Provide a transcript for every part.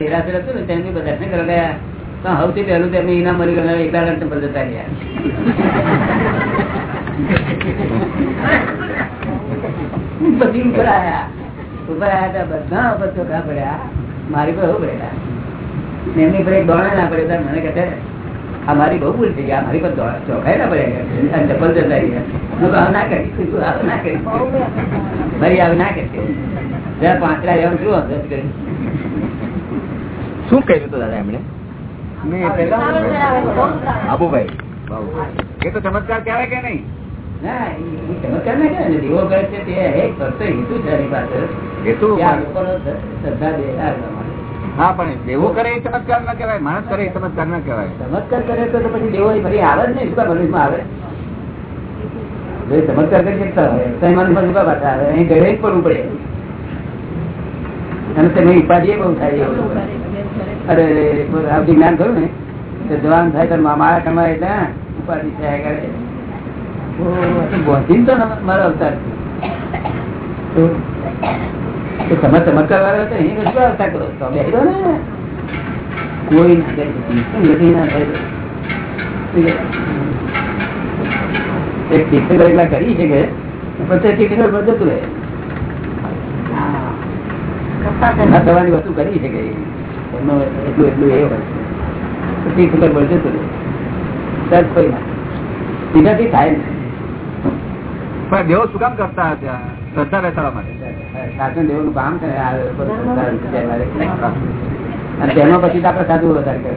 દેરાસર હતું ને તેમની બધા દર્શન કરવા ગયા તો સૌથી પહેલું તેમને ઇનામ મળી ગયું એકલા ટેમ્પલ જતા રહ્યા. બધી ઉપર આવ્યા ઉપર આવ્યા હતા બધા ઉપર ચોખા પડ્યા. મારી પર એવું પડેલા એમની પર એક દોડા ના પડે મને કહે આ મારી બહુ ભૂલ થઈ ગયા મારી પર ચોખા ચોખાઈ ના પડે ચપ્પલ જતા રહ્યા. ના કરી આવું ના કરી? મારી આવું ના કરી. પાંચરા જવાનું એમ શું કરી શું કર્યું હતું દાદા એમણે? આબુભાઈ. એ તો ચમત્કાર કહેવાય કે નહીં? હા પણ દેવો કરે એ ચમત્કાર ના કહેવાય માણસ કરે એ ચમત્કાર ના કહેવાય. ચમત્કાર કરે તો તો પછી દેવો ફરી આવે જ નહીં. ભવિષ્યમાં આવે? ચમત્કાર કરી શકતા હોય. પાછા આવે? અહીં ગયે જ પડવું પડે. અને તેની ઉપાધિ બહુ થાય અરે આવતી જ્ઞાન થયું ને તો જવાન થાય તો મારા કમાય એટલે ઉપાધિ થયા કરે. ઓ, તો મારો અવતાર તમે ચમત્કાર વાળા હતા એ શું અવતાર કરો? તો બેસી ને. કોઈ ના થાય? એક ટીચર એકલા કરી છે કે પછી ટીચર બધું રહે. ના થવાની વસ્તુ કરી શકે એમનો એટલું એટલું એ હોય તો ખબર પડશે તો સર કોઈ ના સીધાથી થાય પણ દેવો શું કામ કરતા હતા? શ્રદ્ધા બેસાડવા માટે. કામ છે. અને પછી તો સાધુ વધારે કરે.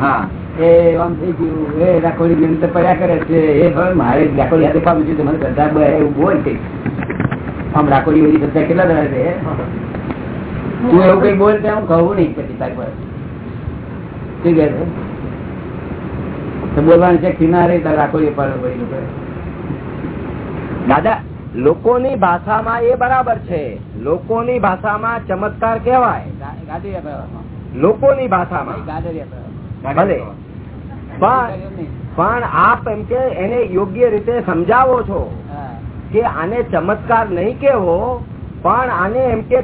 હા. એ આમ થઈ ગયું એ રાખોડી ની અંદર પડ્યા કરે છે એ હવે મારે રાખોડી હાથે પામ્યું છે મને શ્રદ્ધા એવું બોલ છે. આમ રાખોડી બધી શ્રદ્ધા કેટલા દડા છે તું એવું કઈ બોલ ત્યાં હું કહું નહીં પછી તારી પાસે. કહે છે? બોલવાની ના રહી તારે રાખોડી પાડો દાદા લોકોની ભાષામાં એ બરાબર છે. લોકોની ભાષામાં ચમત્કાર કહેવાય. લોકોની ભાષામાં. ભલે. પણ આપ એમ કે એને યોગ્ય રીતે સમજાવો છો કે આને ચમત્કાર નહીં કેવો પણ આને એમ કે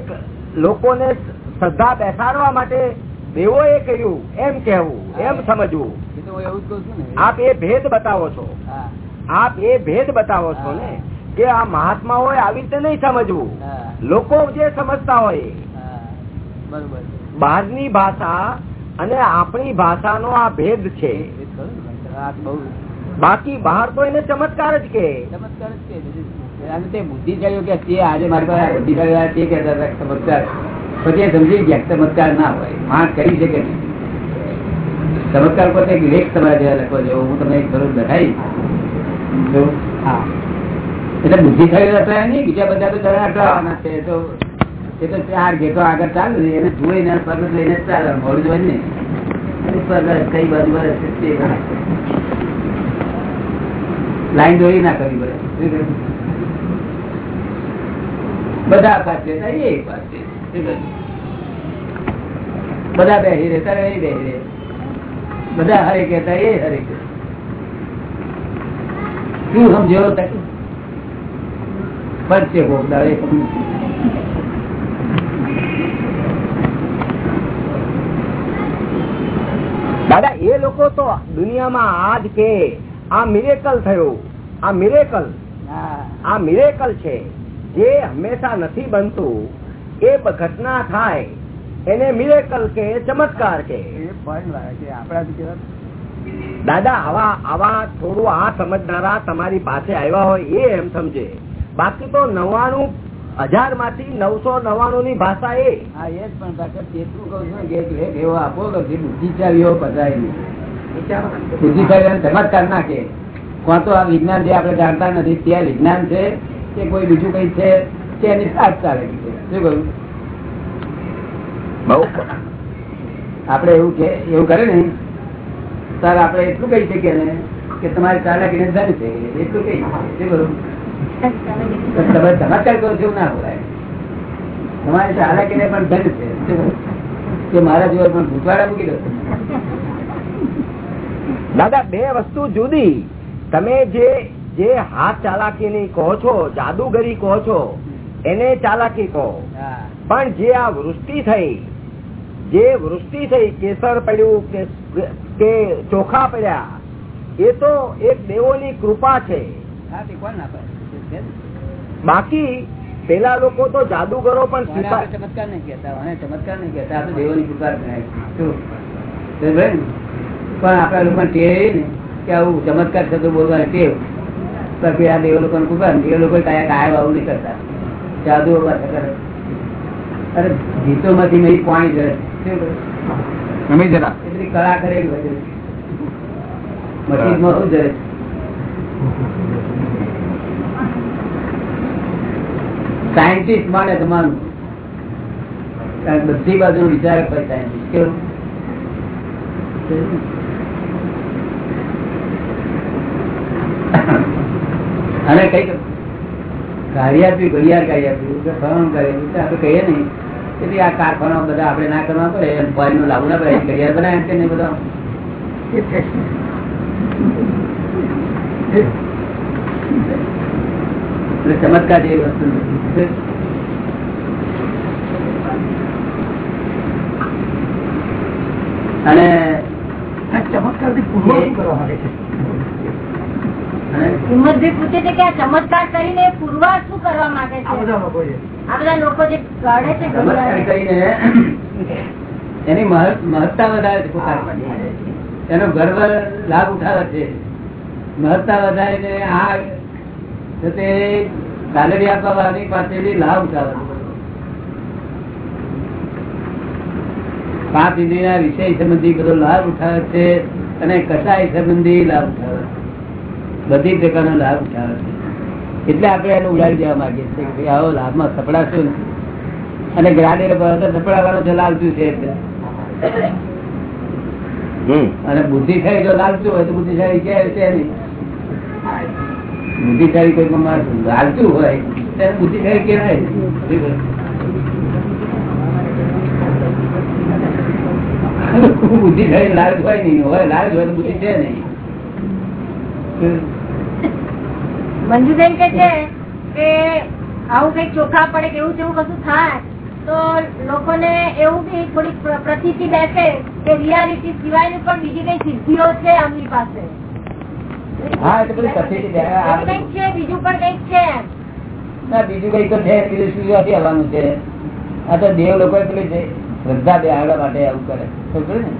લોકોને શ્રદ્ધા બેસાડવા માટે દેવોએ કર્યું એમ કેવું એમ સમજવું. એ છું આપ એ ભેદ બતાવો છો. આપ એ ભેદ બતાવો છો ને કે આ મહાત્માઓએ આવી રીતે નહીં સમજવું. લોકો જે સમજતા હોય. બહારની ભાષા અને આપણી ભાષાનો આ ભેદ છે. એ જ કહું ને આ તો બહુ બાકી બહાર તો એને ચમત્કાર જ કે. ચમત્કાર જ છે? અને તે બુદ્ધિશાળીઓ કે તે આજે મારી પાસે બુદ્ધિશાળી તે કહેતા હતા ચમત્કાર પછી સમજી ગયા ચમત્કાર ના હોય. માણસ કરી શકે નહીં. ચમત્કાર પોતે એક લેખ તમારા જેવા લખો છો હું તમને એક સ્વરૂપ દેખાડીશ હા. એટલે બુદ્ધિશાળી હતા નહીં બીજા બધા તો છે. તો એ તો ચાર ઘેટો આગળ ચાલે છે. એને જોઈને સ્વર્ગ લઈને ચાલે. મોડું જોઈ ને સ્વર્ગ કઈ બાજુ. લાઈન દોરી ના કરવી પડે. બધા પાસે એ પાસે. બધા બેસી એ બેસી રહે બધા હરે કહેતા, એ હરે શું સમજો પડશે કોક એ દાદા, એ લોકો તો દુનિયામાં આજ કે આ મિરેકલ થયું. આ મિરેકલ આ મિરેકલ છે. જે હંમેશા નથી બનતું એ ઘટના થાય. એને મિરેકલ કે ચમત્કાર કે. દાદા આવા આવા થોડું આ સમજનારા તમારી પાસે આવ્યા હોય એ એમ સમજે. બાકી તો નવ્વાણું હજારમાંથી નવસો નવાણું ની ભાષા એ. હા એ જ પણ તેટલું કહું છું કે આપો કે જે બુદ્ધિશાળીઓ નહીં બુદ્ધિશાળી ચમત્કાર નાખે કોણ તો આ વિજ્ઞાન જે આપણે જાણતા નથી તે વિજ્ઞાન છે કે કોઈ બીજું કઈ છે કે એની સાથ ચાલે છે. શું કહ્યું? આપણે એવું કે એવું કરે ને તારે આપણે એટલું કહી શકીએ ને કે તમારી ચાલાકીને ધન છે. એટલું કહી. શું કરું તમે ચમત્કાર કરો છો ના બોલાય. તમારી ચાલાકીને પણ ધન છે. કે મારા જીવન પણ ભૂતવાડા મૂકી દો. દાદા બે વસ્તુ જુદી. તમે જે જે હાથ ચાલાકી ની કહો છો જાદુગરી કહો છો એને ચાલાકી કહો. પણ જે આ વૃષ્ટિ થઈ જે વૃષ્ટિ થઈ કેસર પડ્યું કે- ચોખા પડ્યા એ તો એક દેવોની કૃપા છે? બાકી પેલા લોકો તો જાદુગરો પણ ચમત્કાર નહીં કેતા ચમત્કાર નહીં કેતા દેવોની કૃપા પણ આપણા લોકોને ટેવ ને કે આવું ચમત્કાર થતું બોલવાની ટેવ. પછી આ દેવ લોકો કૃપા એ લોકો કાંઈ કાયમ આવું નહીં કરતા. જાદુ કરે અરે ગીતો માંથી નહીં પાણી જરે. કરે? કળા કરેલી હોય શું જરે સાયન્ટિસ્ટ માને તમારું. કારણ બધી બાજુ વિચાર હોય સાયન્ટિસ્ટ. કેવું? અને કઈ કાર્ય આપ્યું ઘડિયાળ કાર્ય આપ્યું કે કહીએ નહીં. એટલે આ કારખાના બધા આપણે ના કરવા પડે ફોરેનનું લાગુ ના પડે. ઘડિયાળ બનાવે કે નહીં બધા. ચમત્કાર જેવી વસ્તુ. અને ચમત્કારથી પૂર્વ કરવા માંગે છે. હિંમતભાઈ પૂછે છે કે આ ચમત્કાર કરીને પુરવાર શું કરવા માંગે છે? આ બધા લોકો જે કરે છે એની મહત્તા વધારે છે પોતાની એનો ગર્વ લાભ ઉઠાવે છે. મહત્તા વધારીને આ તો ગાલેરી આપવા વાળાની પાસેથી લાભ ઉઠાવે છે. પાંચ ઇન્દ્રિયના વિષય સંબંધી બધો લાભ ઉઠાવે છે અને કસાય સંબંધી લાભ ઉઠાવે છે. બધી પ્રકારનો લાભ ઉઠાવે છે. એટલે આપણે એને ઉડાડી દેવા માંગીએ છીએ કે આવો લાભમાં સપડાશું અને ગ્રાડે સપડાવવાનો છે લાલચું છે અને બુદ્ધિશાળી જો લાલચું હોય તો બુદ્ધિશાળી ક્યાં છે બુદ્ધિશાળી કોઈ માણસ લાલચું હોય ત્યારે બુદ્ધિશાળી કહેવાય. બુદ્ધિશાળી લાલચ હોય નહીં હોય લાલચ હોય તો બુદ્ધિ છે નહીં. મંજુબેન કે છે કે આવું કઈ ચોખા પડે કે એવું તેવું કશું થાય તો લોકોને એવું બી થોડીક પ્ર- બેસે કે રિયાલિટી સિવાયની પણ બીજી કઈ સિદ્ધિઓ છે આમની પાસે? બીજું પણ કંઈક છે બીજું કઈ તો છે બીજું શું નથી છે. આ તો દેવ લોકો પેલી છે શ્રદ્ધા બેહાડવા માટે આવું કરે. ને?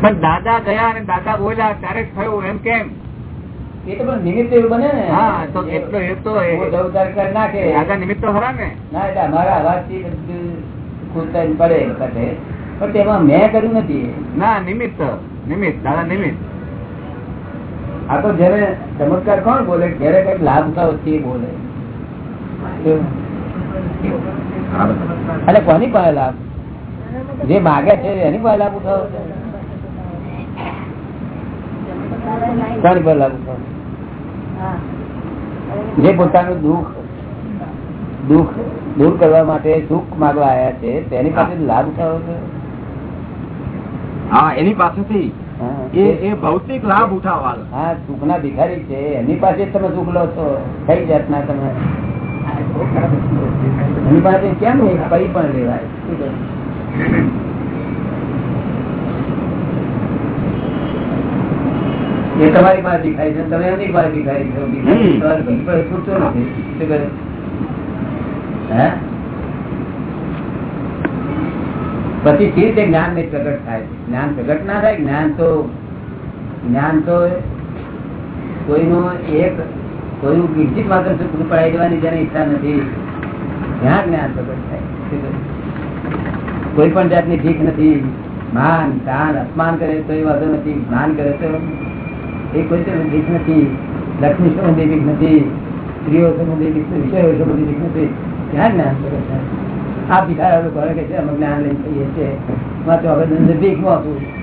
પણ દાદા ગયા અને દાદા બોલ્યા ત્યારે થયું એમ કેમ? એ તો પણ નિમિત્ત એવું બને ને. હા તો એટલો એ તો એ- મોટો અવતાર કરી નાખે. દાદા નિમિત્ત ખરા ને. ના એટલે અમારા અવાજથી બધું ખુલતા પડે વખતે પણ તેમાં મેં કર્યું નથી. ના નિમિત્ત નિમિત્ત દાદા નિમિત્ત. આ તો જયારે ચમત્કાર કોણ બોલે? જયારે કંઈક લાભ છે બોલે. અને કોની પાસે લાભ? જે માગે છે એની પાસે લાભ ઉઠાવો. કોની પાસે લાભ ઉઠાવો. જે પોતાનું દુઃખ દુઃખ દૂર કરવા માટે સુખ માગવા આવ્યા છે તેની પાસે લાભ થયો છે? હા એની પાસેથી. એ એ ભૌતિક લાભ ઉઠાવવાનો. હા સુખ ના ભિખારી છે એની પાસે તમે સુખ લો છો કઈ જાતના તમે? એની પાસે કેમ નહીં? કઈ પણ લેવાય શું કહે? એ તમારી પાસે ખાય છે તમે એની પાસે ખાય છે. પર છૂટતો નથી. શું? પછી કેવી રીતે જ્ઞાન ને પ્રગટ થાય જ્ઞાન પ્રગટ ના થાય જ્ઞાન તો જ્ઞાન તો કોઈનું એક કોઈનું કિંચિત માત્ર સુખ પડાવી દેવાની જેને ઈચ્છા નથી. જ્યાં જ્ઞાન પ્રગટ થાય. કોઈ પણ જાતની ભીખ નથી. માન તાન અપમાન કરે તો એ વાંધો નથી. માન કરે તો એ કોઈ દીક નથી, લક્ષ્મી સંબંધી ભીખ નથી, સ્ત્રીઓ સંબંધી ભીખ નથી, વિષયો સંબંધી ભીખ નથી. જ્ઞાન થાય આ ભિખારા લોકો કે છે, અમે જ્ઞાન લઈને થઈએ છીએ. માં તો હવે ભીખમાં આપું.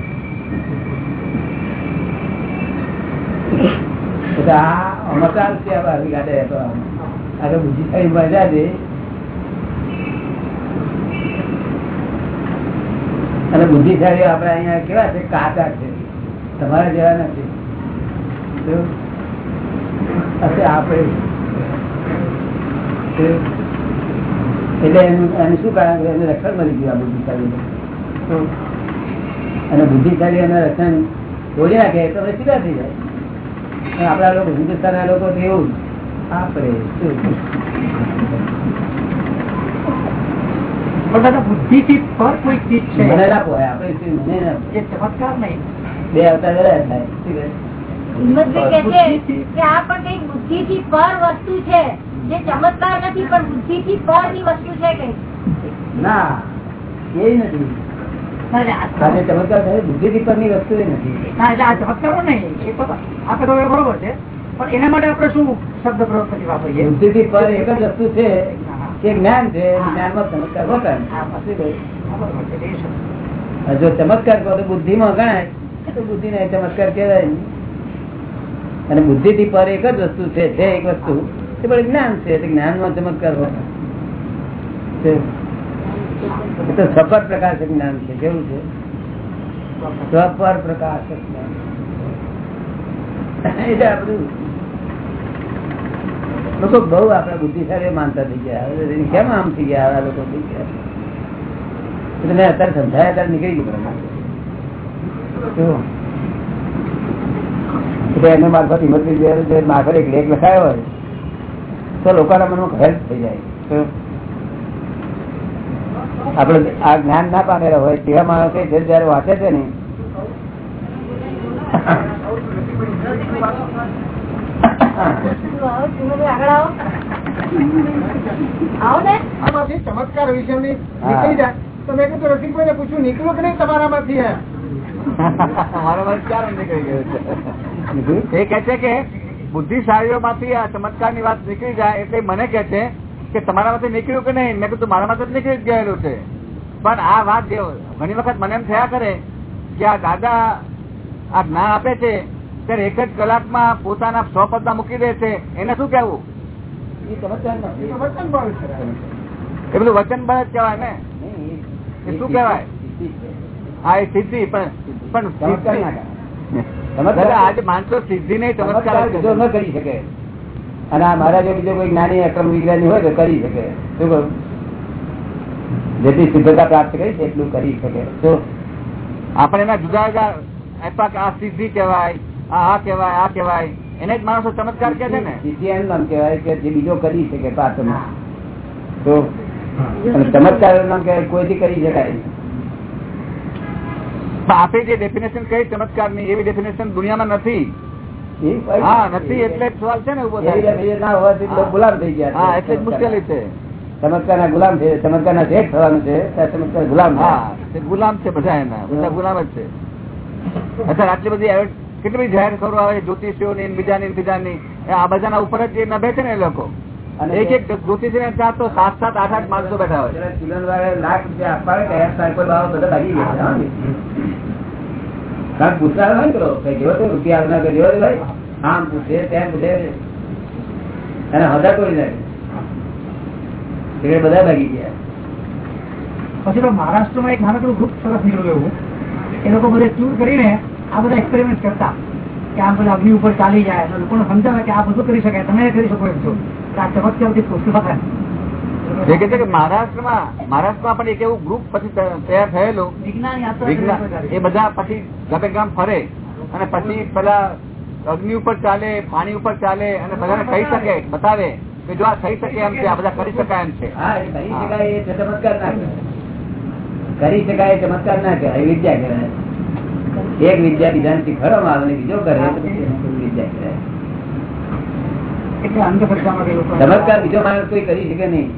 છે અને બુદ્ધિશાળી આપડે અહીંયા કેવા છે? કાચા છે. તમારા જેવા નથી. આપણે એટલે એનું એનું શું કારણ એને રક્ષણ મળી ગયું આ બુદ્ધિશાળી અને બુદ્ધિશાળી એના રક્ષણ તોડી નાખે તો સીધા થઈ જાય. પણ આપણા લોકો હિન્દુસ્તાનના લોકો તો એવું. આપણે શું? બુદ્ધિ થી પર કોઈ ચીજ છે? મને રાખો આપણે મને બે અવતાર થાય પણ બુદ્ધિ થી પર વસ્તુ છે. જે ચમત્કાર નથી પણ બુદ્ધિ થી પરની વસ્તુ છે કઈ ના એ નથી. ના, એટલે આ આજે ચમત્કાર બુદ્ધિ થી પરની વસ્તુ એ નથી. ના, એટલે આ ચમત્કારો નહીં એ તો આપણે તો એ બરોબર છે. પણ એના માટે આપણે શું શબ્દ પ્રયોગ કરી વાપરીએ? બુદ્ધિ થી પર એક જ વસ્તુ છે કે જ્ઞાન છે જ્ઞાનમાં ચમત્કાર. અને જો ચમત્કાર કહો તો બુદ્ધિ માં ગણાય તો બુદ્ધિ ને ચમત્કાર કહેવાય નહીં. અને બુદ્ધિ થી પર એક જ વસ્તુ છે છે એક વસ્તુ, એ પણ જ્ઞાન છે જ્ઞાનમાં ચમત્કાર હોય તો પ્રકાશક જ્ઞાન છે, કેવું છે? સફર પ્રકાશક જ્ઞાન. આ લોકો બહુ આપડે બુદ્ધિશાળી માનતા થઈ ગયા. કેમ આમ થઈ ગયા આવા લોકો થઈ ગયા? એટલે મેં અત્યારે સમજાય અત્યારે નીકળી ગયું એટલે એમને મારફત હિંમત જે મારફત એક લેખ લખાયો હોય તો લોકોના મનમાં હેલ્પ થઈ જાય શું? આપડે આ જ્ઞાન ના પામેલા હોય તેવા માણસે જે જયારે વાંચે છે ને ને ચમત્કાર વિશે. નીકળી જાય તો મેં કીધું રસિકભાઈને પૂછ્યું નીકળ્યું કે નહીં તમારામાંથી એમ? મારો મન નીકળી ગયો છે એ કે છે કે બુદ્ધિશાળીઓ માંથી આ ચમત્કારની વાત નીકળી જાય એટલે મને કે છે કે તમારા માંથી નીકળ્યું કે નહીં? મેં કીધું મારા માંથી નીકળી જ ગયેલું છે. પણ આ વાત જે ઘણી વખત મને એમ થયા કરે કે આ દાદા આ જ્ઞાન આપે છે ત્યારે એક જ કલાકમાં પોતાના સો પદ્મા મૂકી દે છે. એને શું કેવું એ બધું વચન બળ જ કહેવાય ને? એ શું કેવાય હા એ સિદ્ધિ પણ પણ ચમત્કાર ના સિદ્ધિ- કહેવાય. દાદા આજે માણસો સિદ્ધિ નહીં ચમત્કાર ચમત્કાર બીજો ન કરી શકે. અને આ મારા જો બીજો કોઈ જ્ઞાની અક્રમ વિજ્ઞાની હોય તો કરી શકે. શું કહું? જેટલી સિદ્ધતા પ્રાપ્ત કરી છે એટલું કરી શકે. તો આપણે એના જુદા જુદા આ સિદ્ધિ કહેવાય આ આ કહેવાય આ કહેવાય. એને જ માણસો ચમત્કાર કે છે ને? સિદ્ધિ એનું નામ કહેવાય કે જે બીજો કરી શકે પાછળ તો ચમત્કાર નામ કહેવાય કોઈથી કરી શકાય? આપે જે ડેફિનેશન કહી ચમત્કારની એવી ડેફિનેશન દુનિયામાં નથી. હા નથી એટલે સવાલ છે ને ઊભો થાય ગુલામ થઈ ગયા હા એટલે મુશ્કેલી છે. ચમત્કાર ના ગુલામ છે ચમત્કાર ના શેઠ થવાનું છે ચમત્કાર ગુલામ હા ગુલામ છે બધા એના બધા ગુલામ જ છે. અત્યારે આટલી બધી કેટલી જાહેર ખબરો આવે જ્યોતિષીઓ ની બીજાની ની બીજાની ની આ બધાના ઉપર જ એ નભે છે ને એ લોકો. અને એક એક જ્યોતિષ ને ત્યાં તો સાત સાત આઠ આઠ માણસો બેઠા હોય. ચુલન વાળા લાખ રૂપિયા આપવા કયા સાહેબ બાબા બધા ભાગી ગયા છે, હા ને? કારણ પૂછતા ના કરો કઈ જેવો તો રૂપિયા આવના કે જેવો ભાઈ? આમ પૂછે તેમ પૂછે. એને હજાર કરી નાખે. એટલે બધા ભાગી ગયા. પછી તો મહારાષ્ટ્રમાં એક નાનકડું ગ્રુપ સરસ નીકળ્યું એવું. એ લોકો બધે ટૂર કરીને આ બધા એક્સપેરિમેન્ટ કરતા. કે આ બધા અગ્નિ ઉપર ચાલી જાય અને લોકોને સમજાવે કે આ બધું કરી શકાય તમે કરી શકો એમ છો. આ ચમત્કારથી પુસ્તક કે છે મહારાષ્ટ્રમાં મહારાષ્ટ્રમાં પણ એક એવું ગ્રુપ પછી તૈયાર થયેલું. વિજ્ઞાન એ બધા પછી ગમે ગામ ફરે અને પછી પેલા અગ્નિ ઉપર ચાલે પાણી ઉપર ચાલે અને બધાને કહી શકે બતાવે કે જો આ થઈ શકે એમ છે આ બધા કરી શકાય એમ છે. હા એ કરી શકાય ચમત્કાર ના કહેવાય. કરી શકાય ચમત્કાર ના કહેવાય વિદ્યા કહેવાય. એક વિદ્યા બીજાને શીખવાડવામાં આવે ને બીજો કરે ચમત્કાર બીજો માણસ કોઈ કરી શકે નહીં.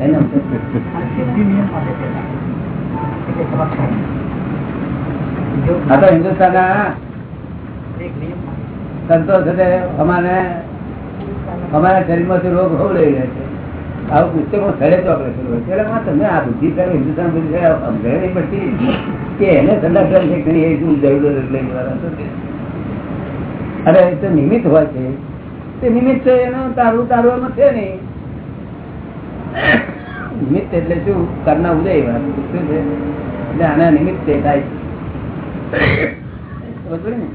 એનો આ તો હિન્દુસ્તાનના એક નિયમ માટે. સંતો સાથે અમારે અમારા શરીરમાંથી રોગ હોવ લઈ રહ્યા છે. આવું પુસ્તકો સ્થળે તો આપણે શરૂ એટલે માં તમે આ બુદ્ધિ સર, હિન્દુસ્તાન બુદ્ધિ સમજાય નહીં પડતી. કે એને સંદાસ કરે છે એ શું જરૂર જવાના અરે, એ તો નિમિત્ત હોય છે. તે નિમિત્ત એનું તારું તારવામાં છે નહીં. નિમિત્ત એટલે શું? કરના ઉદય વાત શું છે? એટલે આના નિમિત્તે થાય. છે ને?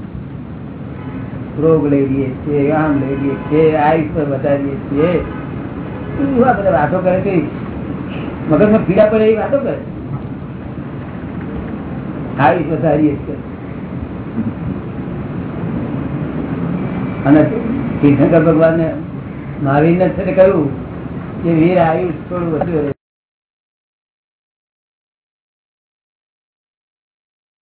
રોગ લઈ લઈએ છીએ, આમ લઈ લઈએ છીએ આયુષ પર બતાવીએ છીએ. વાતો કરે છે મગજમાં પીડા પડે એ વાતો કરે સારી તો સારી. અને તીર્થંકર ભગવાન ને મહાવીર ને કહ્યું કે વીર આયુષ થોડું વધુ